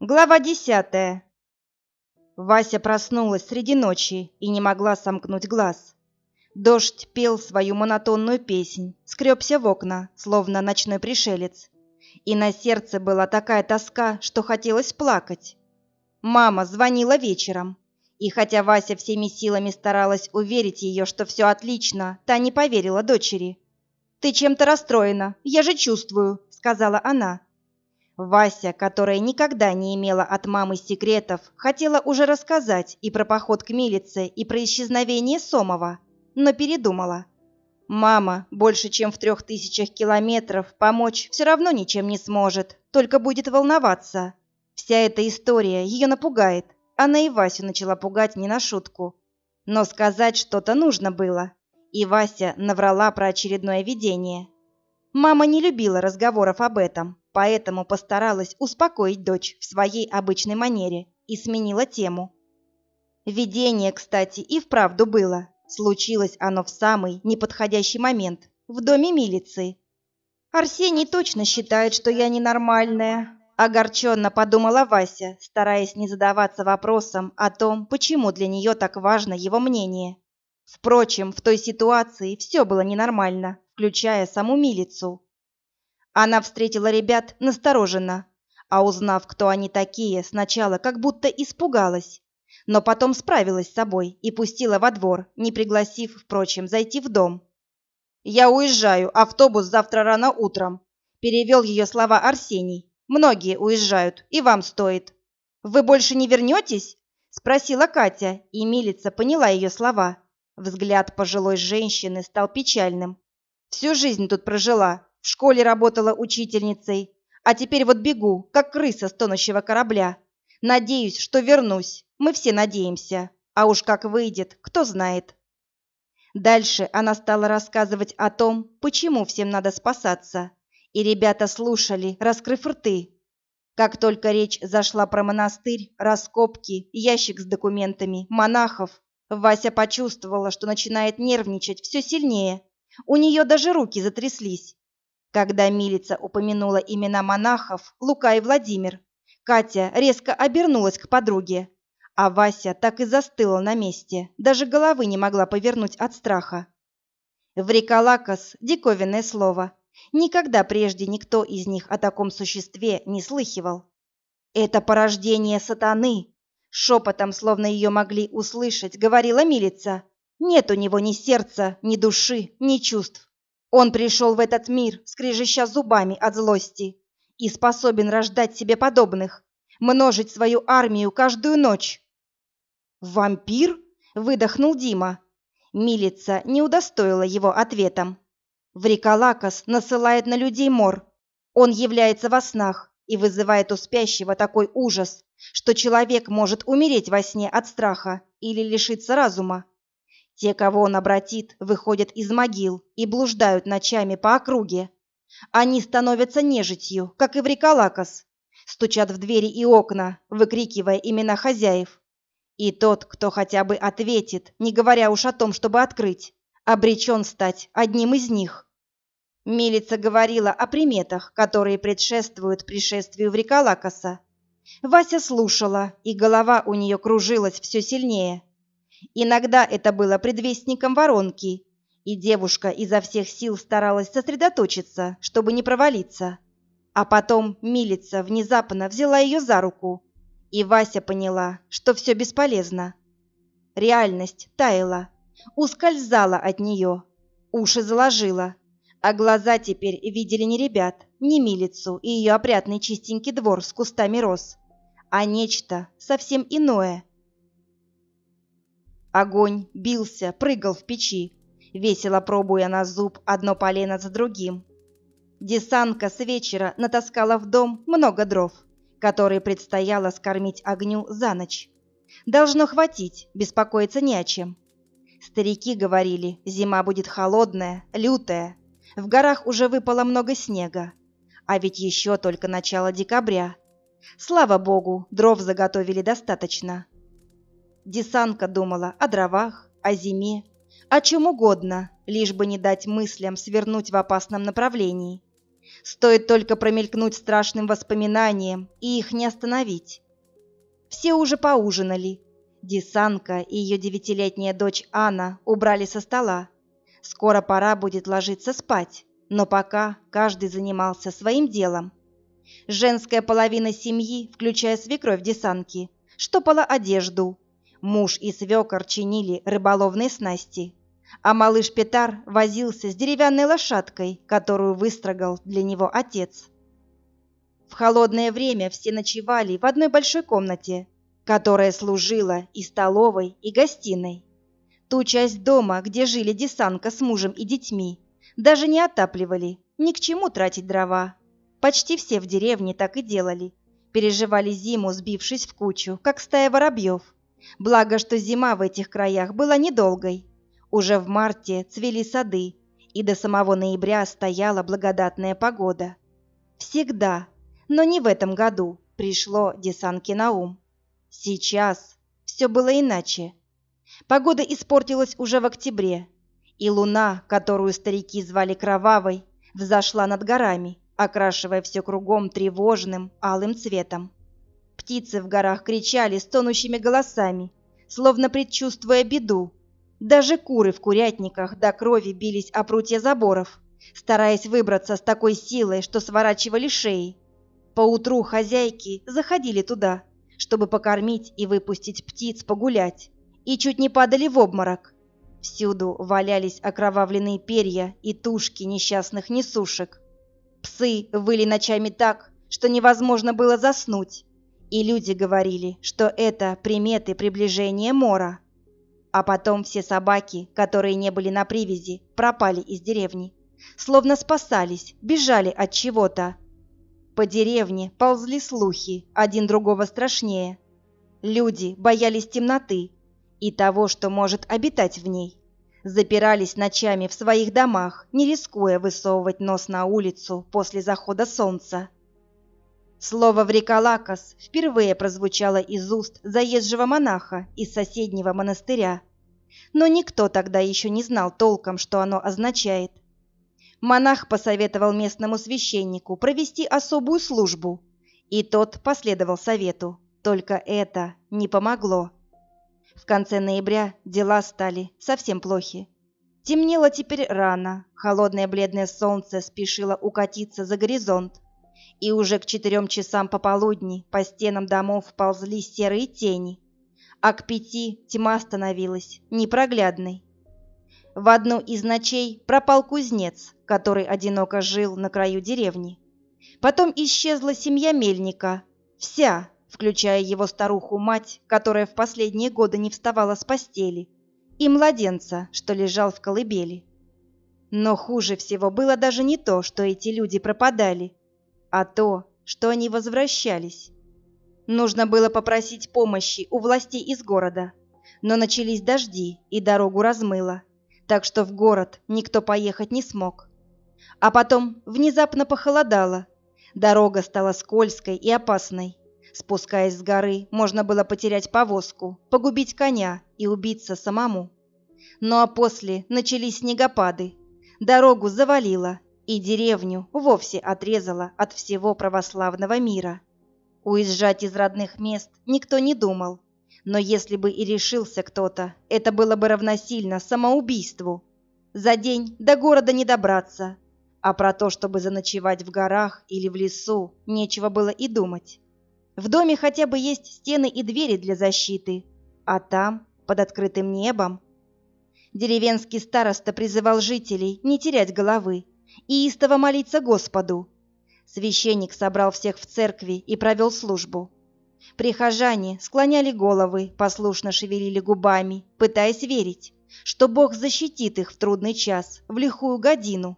Глава десятая. Вася проснулась среди ночи и не могла сомкнуть глаз. Дождь пел свою монотонную песнь, скребся в окна, словно ночной пришелец. И на сердце была такая тоска, что хотелось плакать. Мама звонила вечером, и хотя Вася всеми силами старалась уверить ее, что все отлично, та не поверила дочери. «Ты чем-то расстроена, я же чувствую», — сказала она. Вася, которая никогда не имела от мамы секретов, хотела уже рассказать и про поход к милице, и про исчезновение Сомова, но передумала. Мама больше чем в трех тысячах километров помочь все равно ничем не сможет, только будет волноваться. Вся эта история ее напугает. Она и Васю начала пугать не на шутку. Но сказать что-то нужно было. И Вася наврала про очередное видение. Мама не любила разговоров об этом, поэтому постаралась успокоить дочь в своей обычной манере и сменила тему. Видение, кстати, и вправду было. Случилось оно в самый неподходящий момент, в доме милиции. «Арсений точно считает, что я ненормальная», – огорченно подумала Вася, стараясь не задаваться вопросом о том, почему для нее так важно его мнение. Впрочем, в той ситуации все было ненормально, включая саму милицию. Она встретила ребят настороженно, а узнав, кто они такие, сначала как будто испугалась, но потом справилась с собой и пустила во двор, не пригласив, впрочем, зайти в дом. «Я уезжаю, автобус завтра рано утром», – перевел ее слова Арсений. «Многие уезжают, и вам стоит». «Вы больше не вернетесь?» – спросила Катя, и милица поняла ее слова. Взгляд пожилой женщины стал печальным. «Всю жизнь тут прожила, в школе работала учительницей, а теперь вот бегу, как крыса с тонущего корабля. Надеюсь, что вернусь. Мы все надеемся. А уж как выйдет, кто знает. Дальше она стала рассказывать о том, почему всем надо спасаться. И ребята слушали, раскрыв рты. Как только речь зашла про монастырь, раскопки, ящик с документами, монахов, Вася почувствовала, что начинает нервничать все сильнее. У нее даже руки затряслись. Когда милица упомянула имена монахов, Лука и Владимир, Катя резко обернулась к подруге, а Вася так и застыла на месте, даже головы не могла повернуть от страха. Вриколакос – диковинное слово. Никогда прежде никто из них о таком существе не слыхивал. «Это порождение сатаны!» Шепотом, словно ее могли услышать, говорила милица. «Нет у него ни сердца, ни души, ни чувств. Он пришел в этот мир, скрежеща зубами от злости, и способен рождать себе подобных, множить свою армию каждую ночь. «Вампир?» — выдохнул Дима. Милица не удостоила его ответом. Вриколакос насылает на людей мор. Он является во снах и вызывает у спящего такой ужас, что человек может умереть во сне от страха или лишиться разума. Те, кого он обратит, выходят из могил и блуждают ночами по округе. Они становятся нежитью, как и Вриколакос, стучат в двери и окна, выкрикивая имена хозяев. И тот, кто хотя бы ответит, не говоря уж о том, чтобы открыть, обречен стать одним из них. Милица говорила о приметах, которые предшествуют пришествию Вриколакоса. Вася слушала, и голова у нее кружилась все сильнее. Иногда это было предвестником воронки, и девушка изо всех сил старалась сосредоточиться, чтобы не провалиться. А потом милица внезапно взяла ее за руку, и Вася поняла, что все бесполезно. Реальность таяла, ускользала от нее, уши заложила, а глаза теперь видели не ребят, не милицу и ее опрятный чистенький двор с кустами роз, а нечто совсем иное – Огонь бился, прыгал в печи, весело пробуя на зуб одно полено за другим. Десанка с вечера натаскала в дом много дров, которые предстояло скормить огню за ночь. Должно хватить, беспокоиться не о чем. Старики говорили, зима будет холодная, лютая. В горах уже выпало много снега. А ведь еще только начало декабря. Слава богу, дров заготовили достаточно. Десанка думала о дровах, о зиме, о чем угодно, лишь бы не дать мыслям свернуть в опасном направлении. Стоит только промелькнуть страшным воспоминанием, и их не остановить. Все уже поужинали. Десанка и ее девятилетняя дочь Анна убрали со стола. Скоро пора будет ложиться спать, но пока каждый занимался своим делом. Женская половина семьи, включая свекровь Десанки, штопала одежду. Муж и свекор чинили рыболовные снасти а малыш Петар возился с деревянной лошадкой, которую выстрогал для него отец. В холодное время все ночевали в одной большой комнате, которая служила и столовой, и гостиной. Ту часть дома, где жили Десанка с мужем и детьми, даже не отапливали, ни к чему тратить дрова. Почти все в деревне так и делали. Переживали зиму, сбившись в кучу, как стая воробьев. Благо, что зима в этих краях была недолгой, уже в марте цвели сады, и до самого ноября стояла благодатная погода. Всегда, но не в этом году, пришло Десанке на ум. Сейчас все было иначе. Погода испортилась уже в октябре, и луна, которую старики звали Кровавой, взошла над горами, окрашивая все кругом тревожным алым цветом. Птицы в горах кричали стонущими голосами, словно предчувствуя беду, даже куры в курятниках до крови бились о прутья заборов, стараясь выбраться с такой силой, что сворачивали шеи. Поутру хозяйки заходили туда, чтобы покормить и выпустить птиц погулять, и чуть не падали в обморок. Всюду валялись окровавленные перья и тушки несчастных несушек. Псы выли ночами так, что невозможно было заснуть, и люди говорили, что это приметы приближения мора. А потом все собаки, которые не были на привязи, пропали из деревни. Словно спасались, бежали от чего-то. По деревне ползли слухи, один другого страшнее. Люди боялись темноты и того, что может обитать в ней. Запирались ночами в своих домах, не рискуя высовывать нос на улицу после захода солнца. Слово «вриколакос» впервые прозвучало из уст заезжего монаха из соседнего монастыря, но никто тогда еще не знал толком, что оно означает. Монах посоветовал местному священнику провести особую службу, и тот последовал совету, только это не помогло. В конце ноября дела стали совсем плохи. Темнело теперь рано, холодное бледное солнце спешило укатиться за горизонт, и уже к четырем часам пополудни по стенам домов ползли серые тени, а к пяти тьма становилась непроглядной. В одну из ночей пропал кузнец, который одиноко жил на краю деревни. Потом исчезла семья мельника, вся, включая его старуху-мать, которая в последние годы не вставала с постели, и младенца, что лежал в колыбели. Но хуже всего было даже не то, что эти люди пропадали, а то, что они возвращались. Нужно было попросить помощи у властей из города, но начались дожди и дорогу размыло, так что в город никто поехать не смог. А потом внезапно похолодало, дорога стала скользкой и опасной. Спускаясь с горы, можно было потерять повозку, погубить коня и убиться самому. Ну а после начались снегопады, дорогу завалило, и деревню вовсе отрезала от всего православного мира. Уезжать из родных мест никто не думал, но если бы и решился кто-то, это было бы равносильно самоубийству. За день до города не добраться, а про то, чтобы заночевать в горах или в лесу, нечего было и думать. В доме хотя бы есть стены и двери для защиты, а там, под открытым небом. Деревенский староста призывал жителей не терять головы, и истово молиться Господу. Священник собрал всех в церкви и провел службу. Прихожане склоняли головы, послушно шевелили губами, пытаясь верить, что Бог защитит их в трудный час, в лихую годину.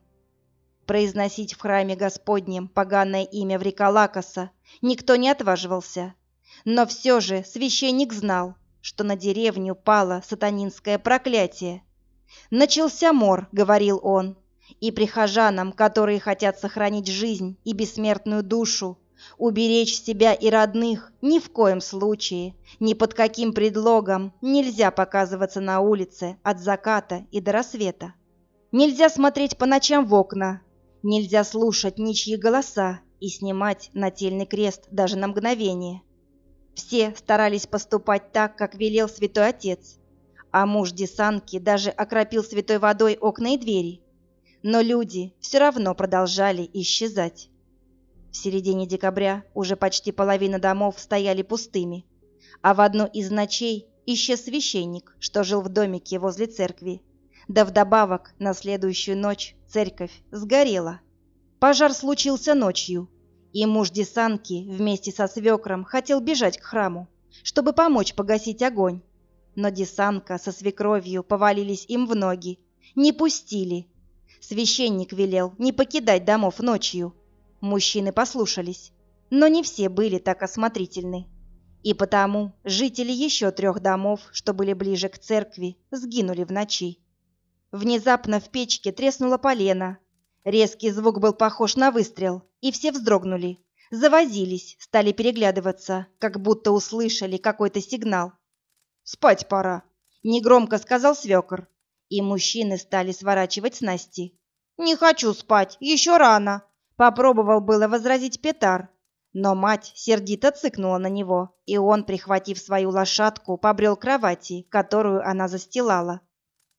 Произносить в храме Господнем поганое имя Вриколакоса никто не отваживался. Но все же священник знал, что на деревню пало сатанинское проклятие. «Начался мор», — говорил он, и прихожанам, которые хотят сохранить жизнь и бессмертную душу, уберечь себя и родных ни в коем случае, ни под каким предлогом нельзя показываться на улице от заката и до рассвета. Нельзя смотреть по ночам в окна, Нельзя слушать ничьи голоса и снимать нательный крест даже на мгновение. Все старались поступать так, как велел святой отец, а муж Десанки даже окропил святой водой окна и двери. Но люди все равно продолжали исчезать. В середине декабря уже почти половина домов стояли пустыми, а в одну из ночей исчез священник, что жил в домике возле церкви. Да вдобавок на следующую ночь церковь сгорела. Пожар случился ночью, и муж Десанки вместе со свекром хотел бежать к храму, чтобы помочь погасить огонь. Но Десанка со свекровью повалились им в ноги, не пустили. Священник велел не покидать домов ночью. Мужчины послушались, но не все были так осмотрительны. И потому жители еще трех домов, что были ближе к церкви, сгинули в ночи. Внезапно в печке треснуло полено. Резкий звук был похож на выстрел, и все вздрогнули. Завозились, стали переглядываться, как будто услышали какой-то сигнал. «Спать пора», — негромко сказал свекор, и мужчины стали сворачивать снасти. «Не хочу спать, еще рано», — попробовал было возразить Петар, но мать сердито цыкнула на него, и он, прихватив свою лошадку, побрел к кровати, которую она застилала.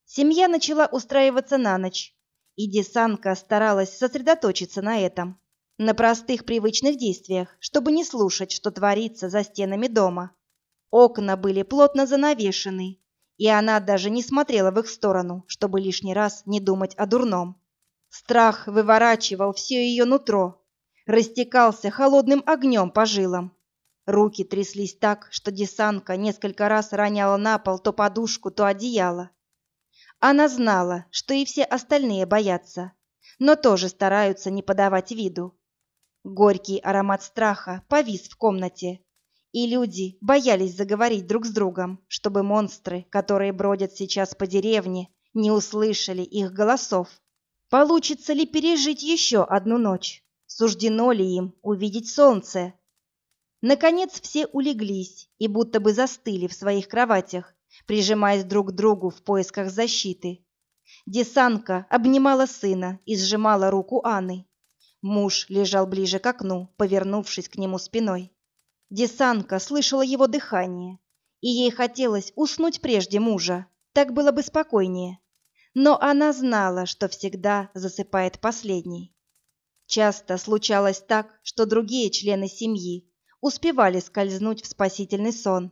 Семья начала устраиваться на ночь, и Десанка старалась сосредоточиться на этом, на простых привычных действиях, чтобы не слушать, что творится за стенами дома. Окна были плотно занавешены, и она даже не смотрела в их сторону, чтобы лишний раз не думать о дурном. Страх выворачивал все ее нутро, растекался холодным огнем по жилам. Руки тряслись так, что Десанка несколько раз роняла на пол то подушку, то одеяло. Она знала, что и все остальные боятся, но тоже стараются не подавать виду. Горький аромат страха повис в комнате, и люди боялись заговорить друг с другом, чтобы монстры, которые бродят сейчас по деревне, не услышали их голосов. Получится ли пережить еще одну ночь? Суждено ли им увидеть солнце? Наконец все улеглись и будто бы застыли в своих кроватях, прижимаясь друг к другу в поисках защиты. Десанка обнимала сына и сжимала руку Анны. Муж лежал ближе к окну, повернувшись к нему спиной. Десанка слышала его дыхание, и ей хотелось уснуть прежде мужа, так было бы спокойнее. Но она знала, что всегда засыпает последней. Часто случалось так, что другие члены семьи успевали скользнуть в спасительный сон,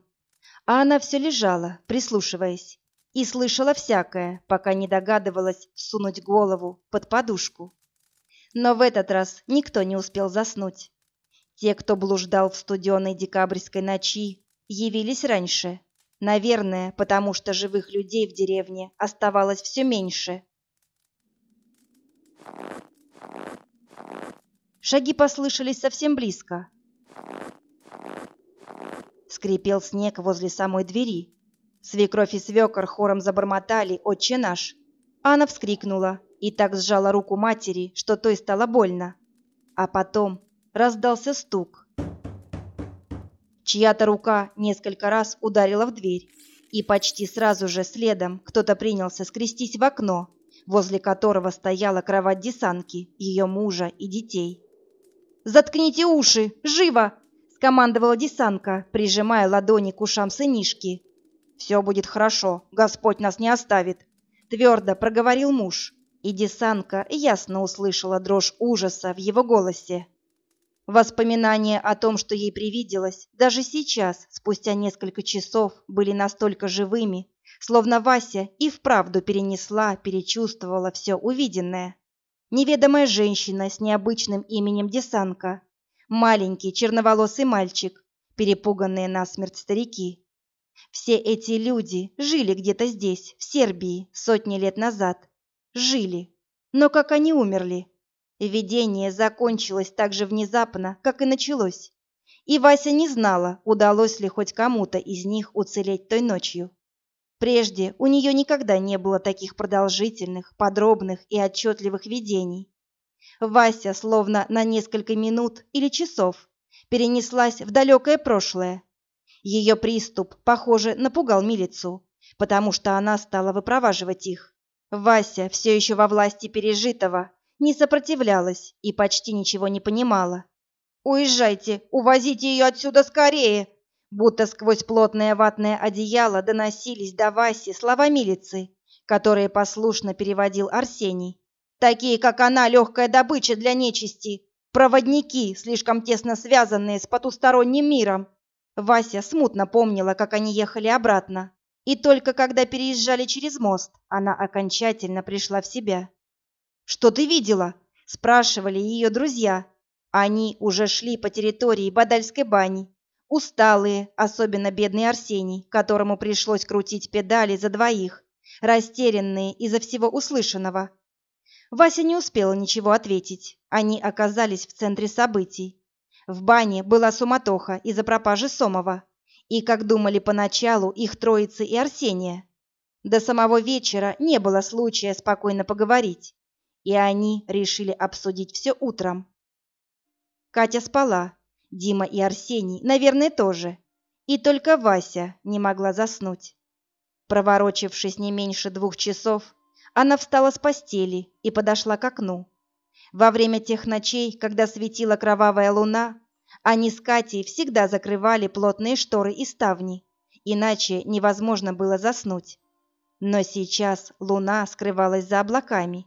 а она все лежала, прислушиваясь, и слышала всякое, пока не догадывалась сунуть голову под подушку. Но в этот раз никто не успел заснуть. Те, кто блуждал в студеной декабрьской ночи, явились раньше. Наверное, потому что живых людей в деревне оставалось все меньше. Шаги послышались совсем близко. Скрипел снег возле самой двери. Свекровь и свекор хором забормотали «Отче наш!». Анна вскрикнула и так сжала руку матери, что той стало больно. А потом раздался стук. Чья-то рука несколько раз ударила в дверь, и почти сразу же следом кто-то принялся скрестись в окно, возле которого стояла кровать десанки, ее мужа и детей. «Заткните уши! Живо!» скомандовала Десанка, прижимая ладони к ушам сынишки. «Все будет хорошо, Господь нас не оставит», — твердо проговорил муж, и Десанка ясно услышала дрожь ужаса в его голосе. Воспоминания о том, что ей привиделось, даже сейчас, спустя несколько часов, были настолько живыми, словно Вася и вправду перенесла, перечувствовала все увиденное. Неведомая женщина с необычным именем Десанка маленький черноволосый мальчик, перепуганные насмерть старики. Все эти люди жили где-то здесь, в Сербии, сотни лет назад. Жили. Но как они умерли? Видение закончилось так же внезапно, как и началось. И Вася не знала, удалось ли хоть кому-то из них уцелеть той ночью. Прежде у нее никогда не было таких продолжительных, подробных и отчетливых видений. Вася, словно на несколько минут или часов, перенеслась в далекое прошлое. Ее приступ, похоже, напугал милицу, потому что она стала выпроваживать их. Вася, все еще во власти пережитого, не сопротивлялась и почти ничего не понимала. «Уезжайте, увозите ее отсюда скорее!» Будто сквозь плотное ватное одеяло доносились до Васи слова милицы, которые послушно переводил Арсений. «Такие, как она, легкая добыча для нечисти, проводники, слишком тесно связанные с потусторонним миром». Вася смутно помнила, как они ехали обратно, и только когда переезжали через мост, она окончательно пришла в себя. «Что ты видела?» – спрашивали ее друзья. Они уже шли по территории Бадальской бани, усталые, особенно бедный Арсений, которому пришлось крутить педали за двоих, растерянные из-за всего услышанного. Вася не успела ничего ответить. Они оказались в центре событий. В бане была суматоха из-за пропажи Сомова и, как думали поначалу, их троицы и Арсения. До самого вечера не было случая спокойно поговорить, и они решили обсудить все утром. Катя спала, Дима и Арсений, наверное, тоже, и только Вася не могла заснуть. Проворочившись не меньше двух часов, она встала с постели и подошла к окну. Во время тех ночей, когда светила кровавая луна, они с Катей всегда закрывали плотные шторы и ставни, иначе невозможно было заснуть. Но сейчас луна скрывалась за облаками,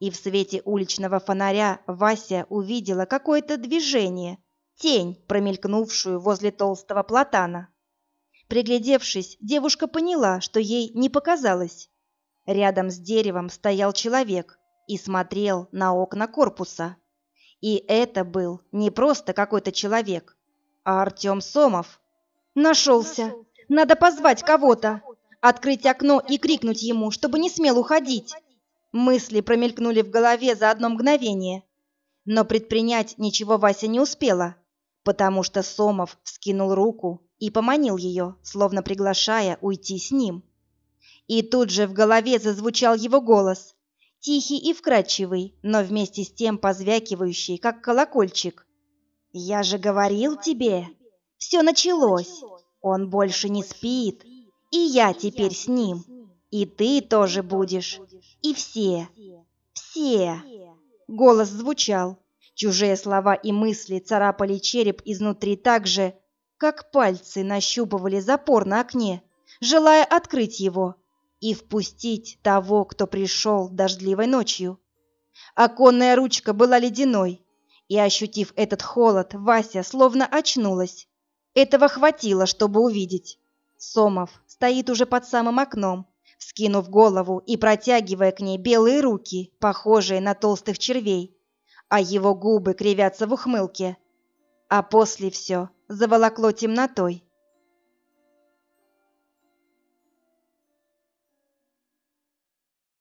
и в свете уличного фонаря Вася увидела какое-то движение, тень, промелькнувшую возле толстого платана. Приглядевшись, девушка поняла, что ей не показалось. Рядом с деревом стоял человек и смотрел на окна корпуса. И это был не просто какой-то человек, а Артем Сомов. Нашелся. Надо позвать кого-то, открыть окно и крикнуть ему, чтобы не смел уходить. Мысли промелькнули в голове за одно мгновение. Но предпринять ничего Вася не успела, потому что Сомов вскинул руку и поманил ее, словно приглашая уйти с ним. И тут же в голове зазвучал его голос, тихий и вкрадчивый, но вместе с тем позвякивающий, как колокольчик. «Я же говорил тебе, все началось, он больше не спит, и я теперь с ним, и ты тоже будешь, и все, все». Голос звучал, чужие слова и мысли царапали череп изнутри так же, как пальцы нащупывали запор на окне, желая открыть его и впустить того, кто пришел дождливой ночью. Оконная ручка была ледяной, и, ощутив этот холод, Вася словно очнулась. Этого хватило, чтобы увидеть. Сомов стоит уже под самым окном, скинув голову и протягивая к ней белые руки, похожие на толстых червей, а его губы кривятся в ухмылке. А после все заволокло темнотой.